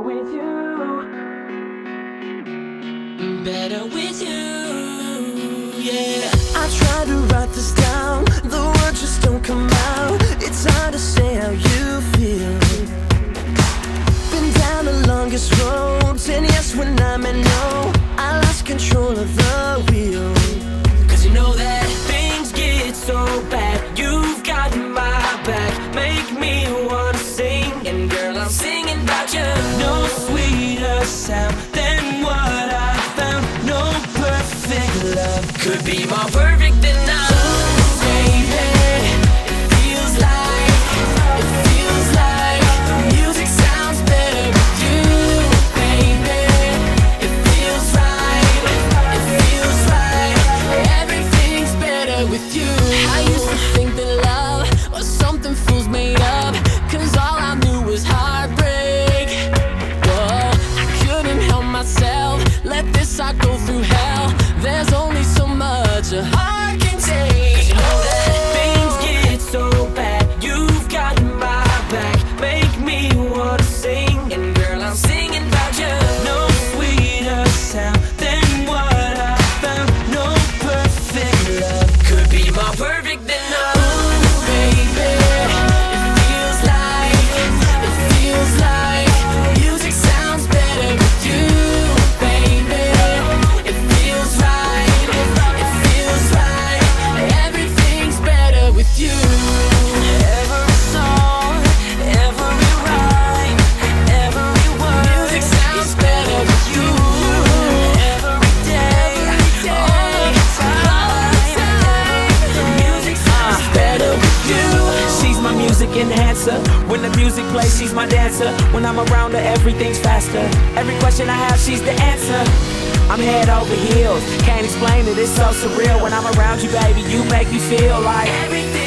better with you. Better with you, yeah. I try to write this down, the words just don't come out. It's hard to say how you feel. Been down the longest roads, and yes, when I meant no, I lost control of the sound than what I found. No perfect love could be more perfect than now. Baby, it Go through hell. There's only so much a heart can take. you know that things get so bad. You've got my back. Make me wanna sing. And girl, I'm singing about you. Enhancer. When the music plays, she's my dancer. When I'm around her, everything's faster. Every question I have, she's the answer. I'm head over heels. Can't explain it, it's so surreal. When I'm around you, baby, you make me feel like Everything's